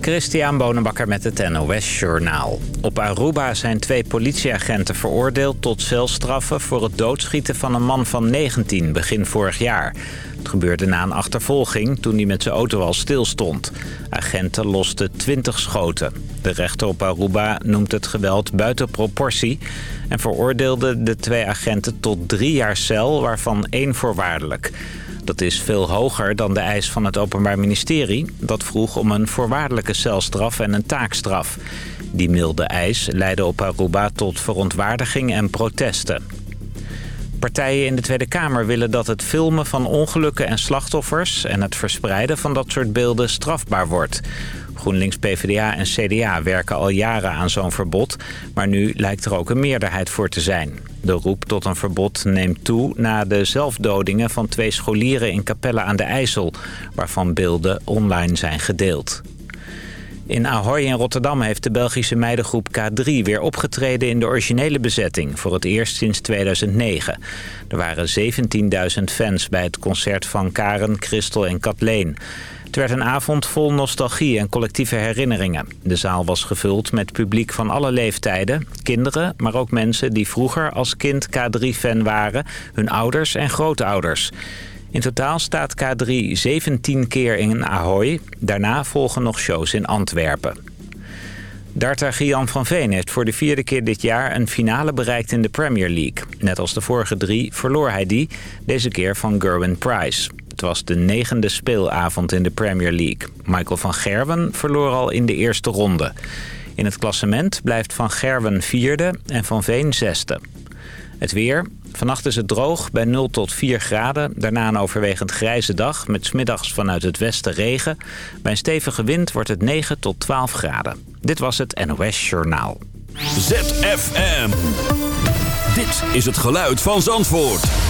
Christian Bonenbakker met het NOS Journaal. Op Aruba zijn twee politieagenten veroordeeld tot celstraffen... voor het doodschieten van een man van 19 begin vorig jaar. Het gebeurde na een achtervolging toen hij met zijn auto al stilstond. Agenten losten 20 schoten. De rechter op Aruba noemt het geweld buiten proportie... en veroordeelde de twee agenten tot drie jaar cel, waarvan één voorwaardelijk... Dat is veel hoger dan de eis van het Openbaar Ministerie. Dat vroeg om een voorwaardelijke celstraf en een taakstraf. Die milde eis leidde op Aruba tot verontwaardiging en protesten. Partijen in de Tweede Kamer willen dat het filmen van ongelukken en slachtoffers... en het verspreiden van dat soort beelden strafbaar wordt. GroenLinks, PvdA en CDA werken al jaren aan zo'n verbod... maar nu lijkt er ook een meerderheid voor te zijn. De roep tot een verbod neemt toe na de zelfdodingen van twee scholieren in Capelle aan de IJssel... waarvan beelden online zijn gedeeld. In Ahoy in Rotterdam heeft de Belgische meidengroep K3 weer opgetreden in de originele bezetting, voor het eerst sinds 2009. Er waren 17.000 fans bij het concert van Karen, Christel en Kathleen. Het werd een avond vol nostalgie en collectieve herinneringen. De zaal was gevuld met publiek van alle leeftijden. Kinderen, maar ook mensen die vroeger als kind K3-fan waren. Hun ouders en grootouders. In totaal staat K3 17 keer in Ahoy. Daarna volgen nog shows in Antwerpen. Darter Gian van Veen heeft voor de vierde keer dit jaar een finale bereikt in de Premier League. Net als de vorige drie verloor hij die, deze keer van Gerwin Price. Het was de negende speelavond in de Premier League. Michael van Gerwen verloor al in de eerste ronde. In het klassement blijft Van Gerwen vierde en Van Veen zesde. Het weer. Vannacht is het droog bij 0 tot 4 graden. Daarna een overwegend grijze dag met smiddags vanuit het westen regen. Bij een stevige wind wordt het 9 tot 12 graden. Dit was het NOS Journaal. ZFM. Dit is het geluid van Zandvoort.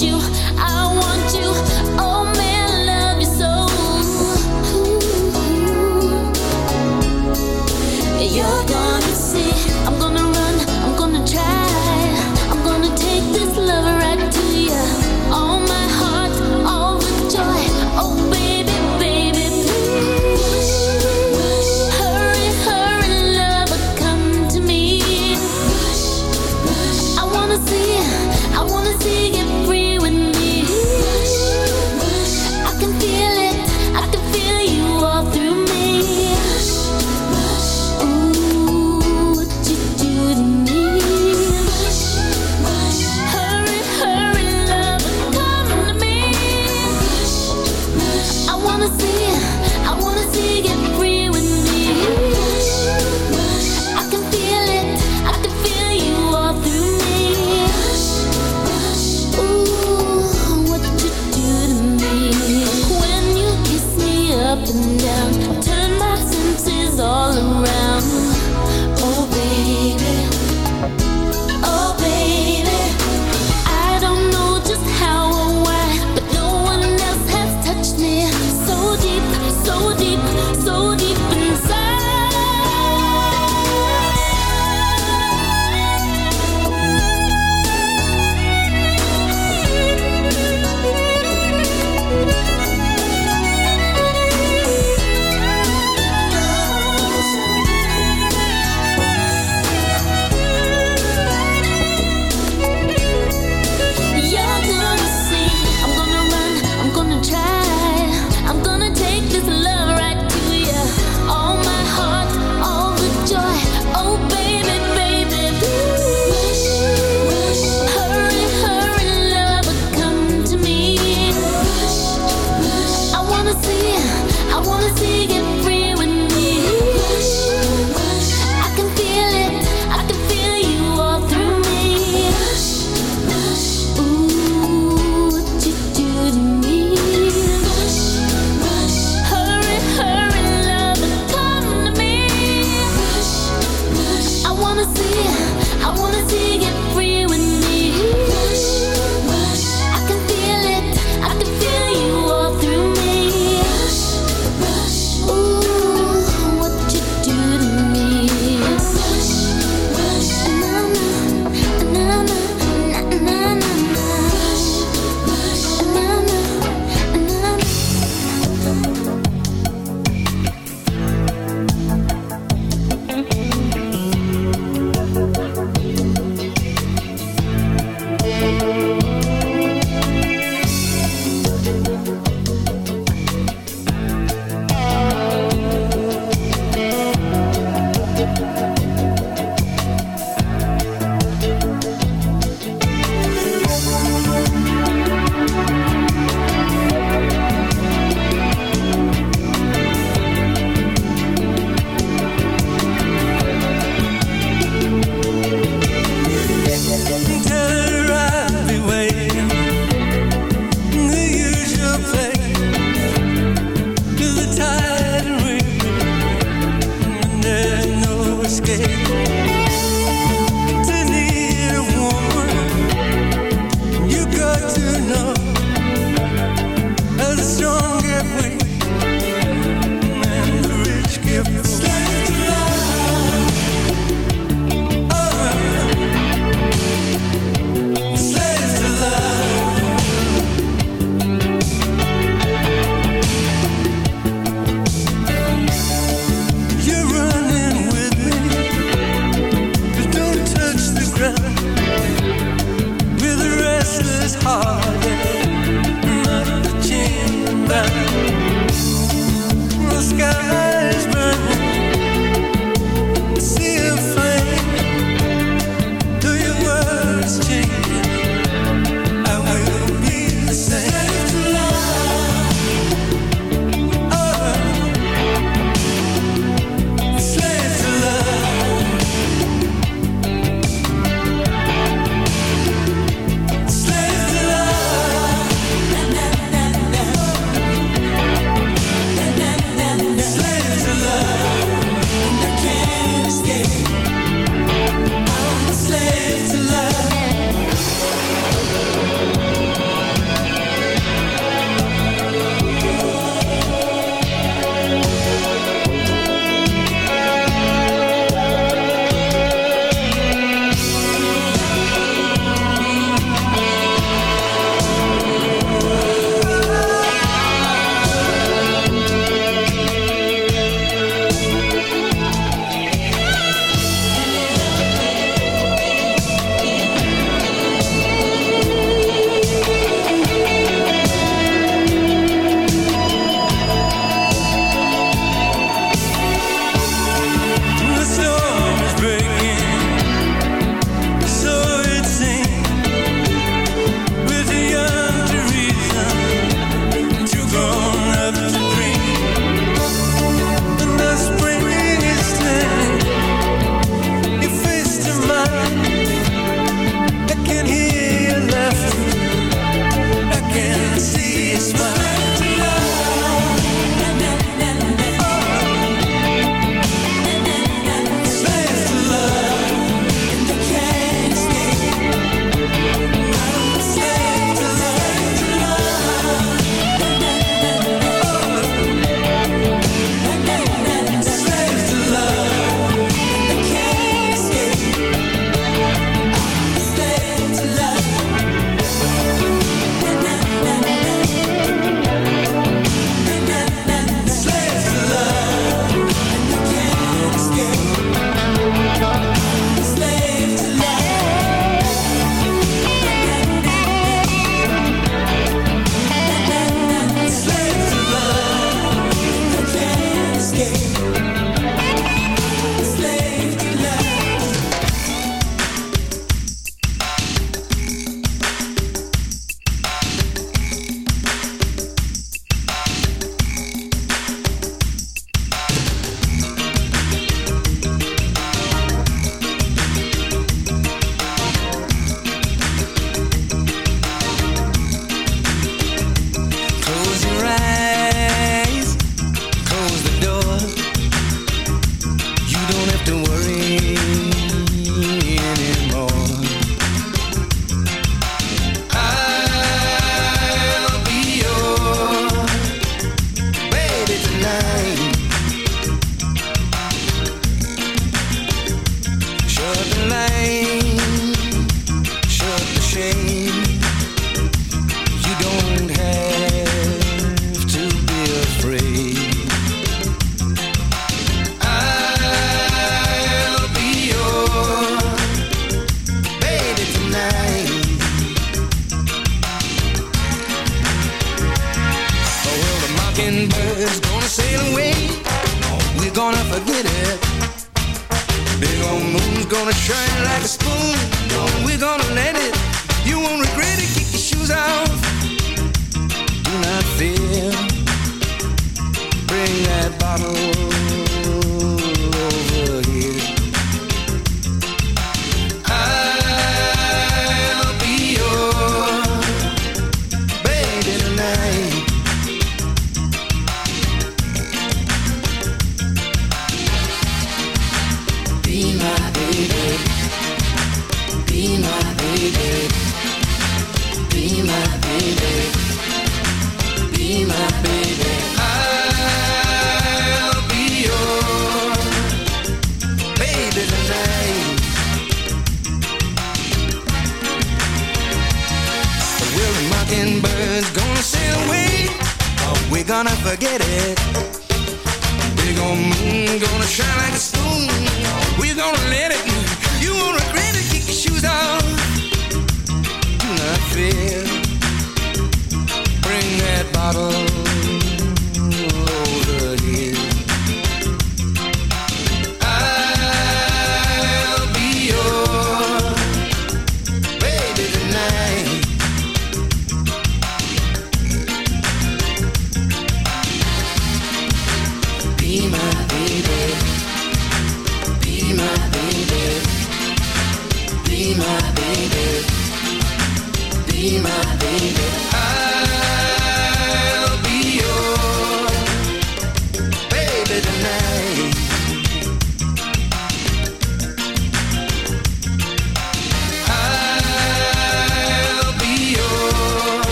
Escape.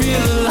feel alive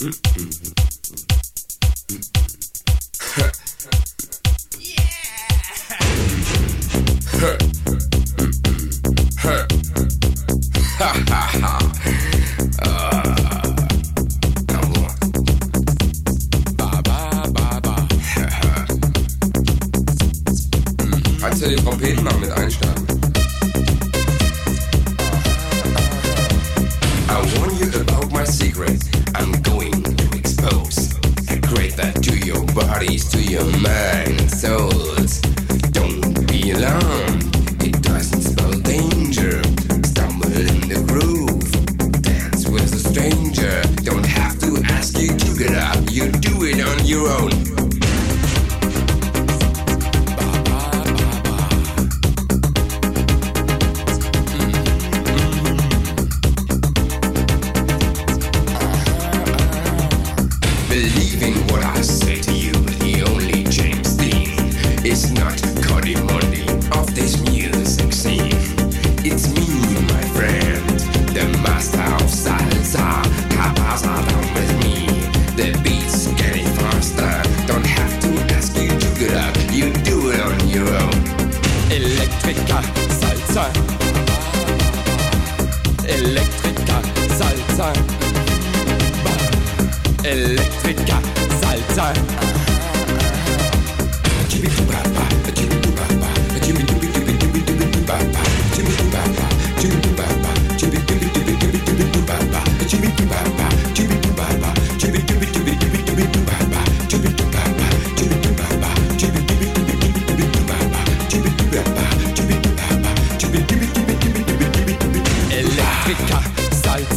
yeah!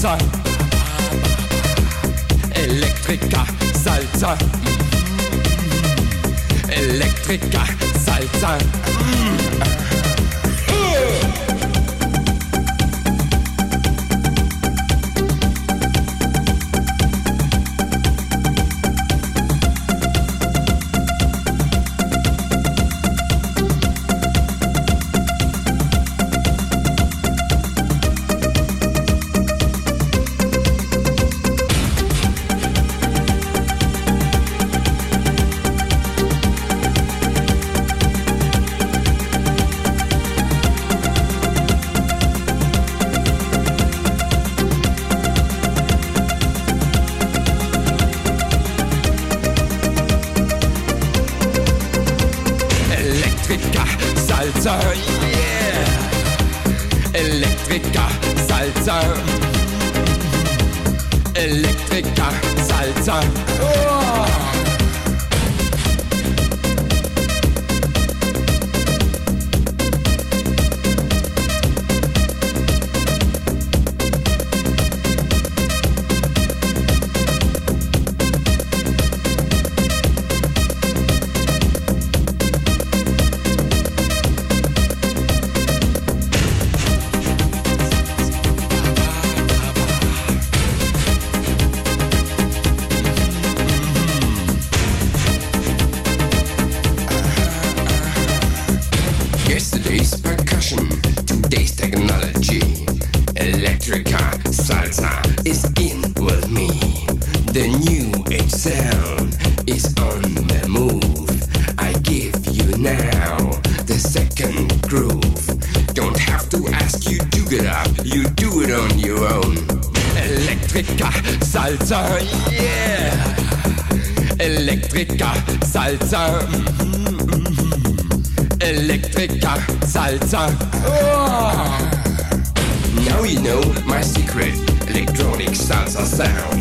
Salsa. Elektriker, Salsa. Elektriker, Salsa. The new age sound is on the move. I give you now the second groove. Don't have to ask you to get up, you do it on your own. Electrica, Salsa, yeah. Electrica, Salsa. Mm-hmm. Electrica, Salsa. Oh. Now you know my secret electronic salsa sound.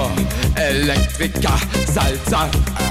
Electrica, Salsa.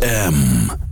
ZFM.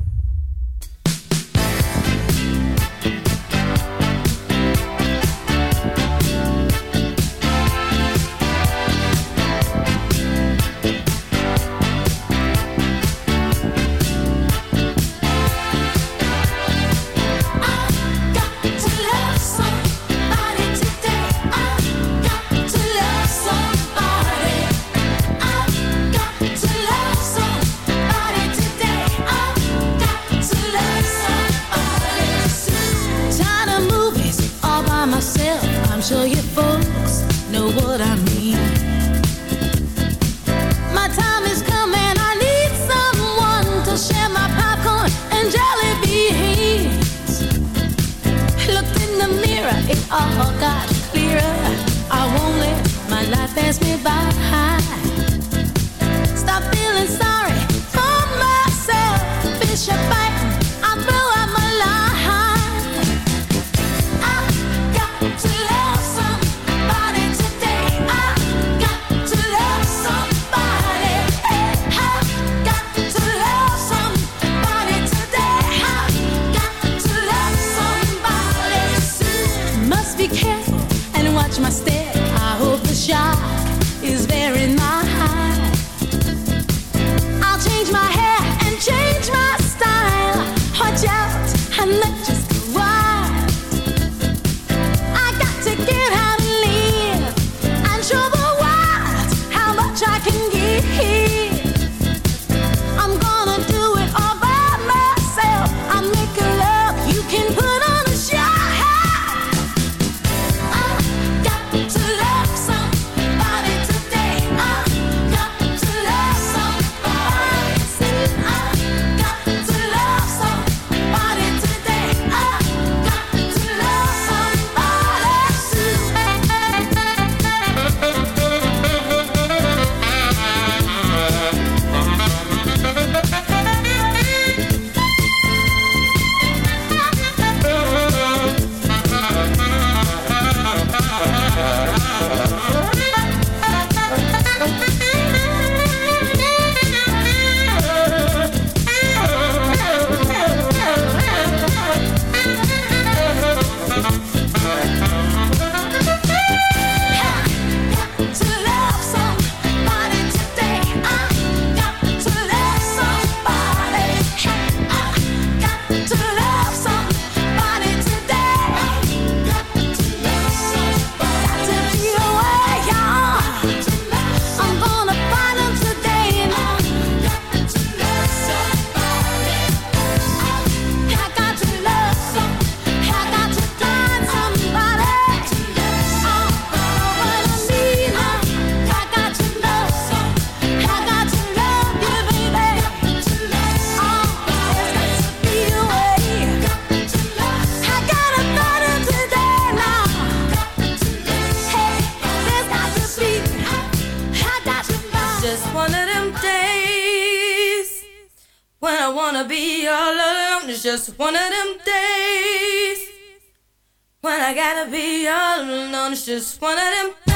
Alone. It's just one of them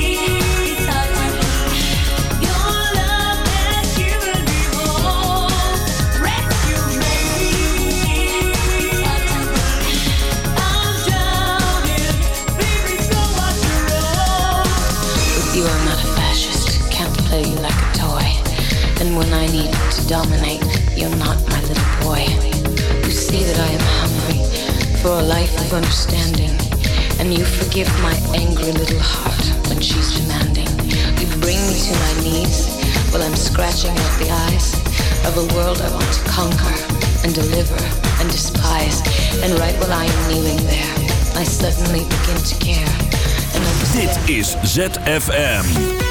When I need to dominate, you're not my little boy. You see that I am hungry for a life of understanding. And you forgive my angry little heart when she's demanding. You bring me to my knees while I'm scratching out the eyes of a world I want to conquer and deliver and despise. And right while I am kneeling there, I suddenly begin to care. Dit is ZFM.